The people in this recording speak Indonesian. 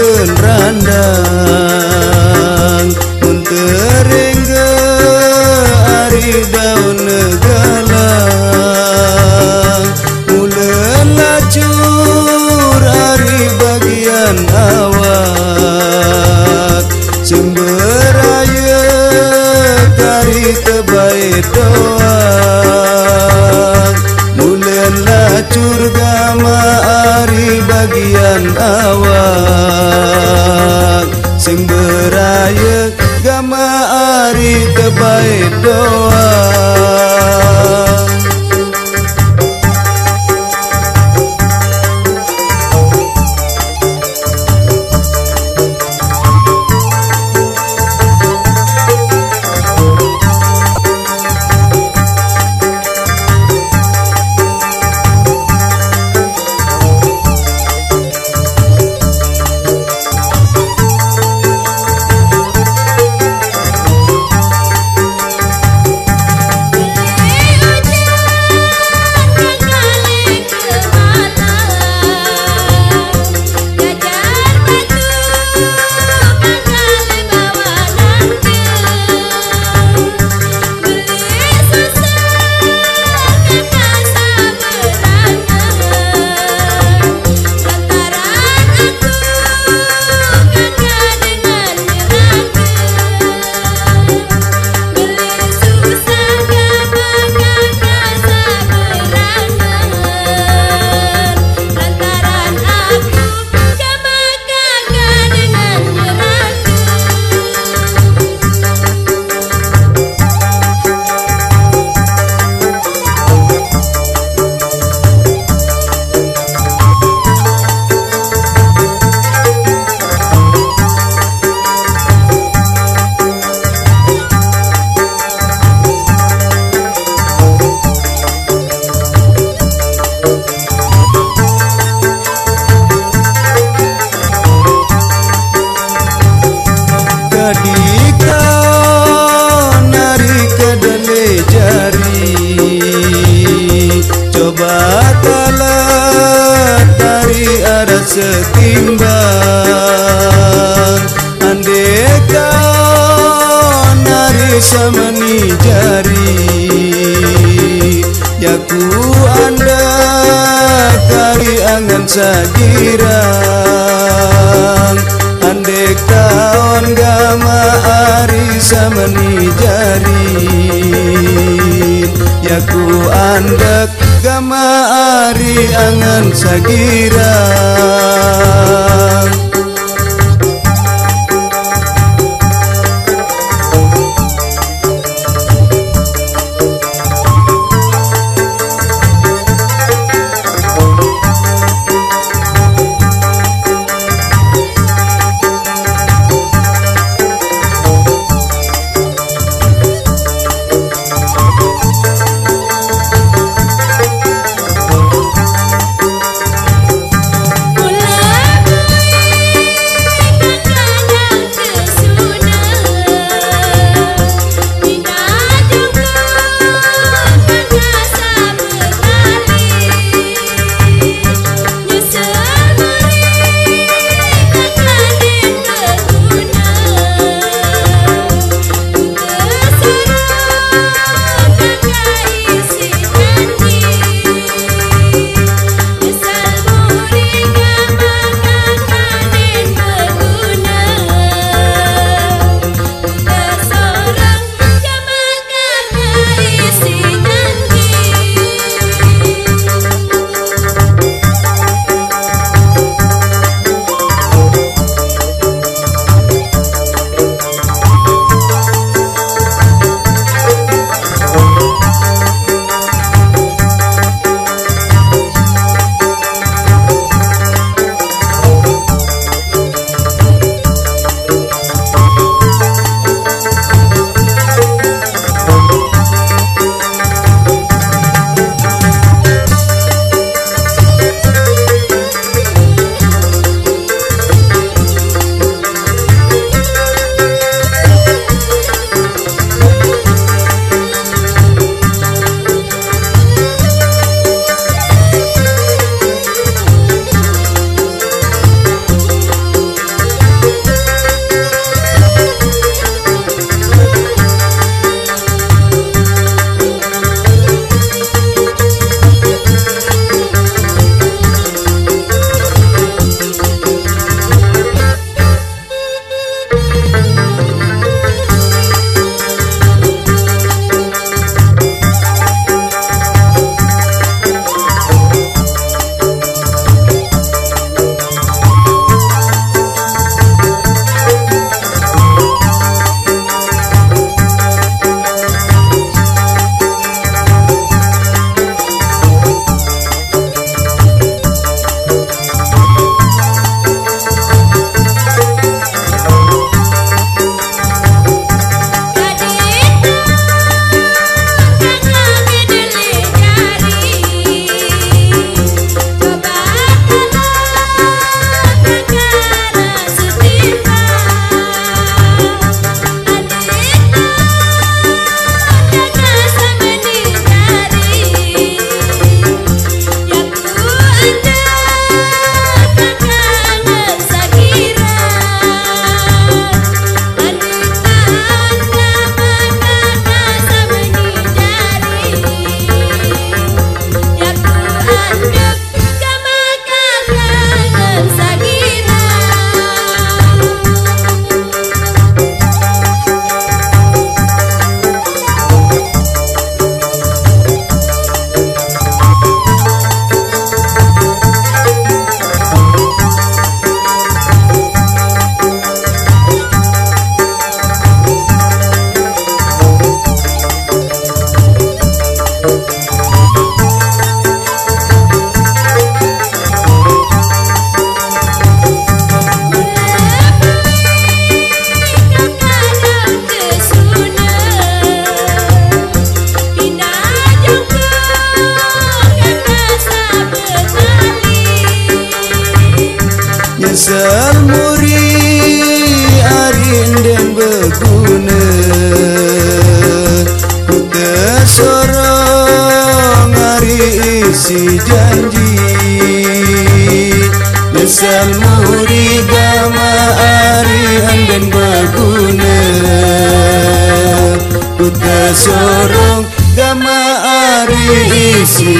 Run. Gama ari tebai doa. sajirang Andek taon gama ari samani jari Yaku andek gama ari angan sagirang isi janji Nyesel muri gama ari den beguna Ku sorong gama ari isi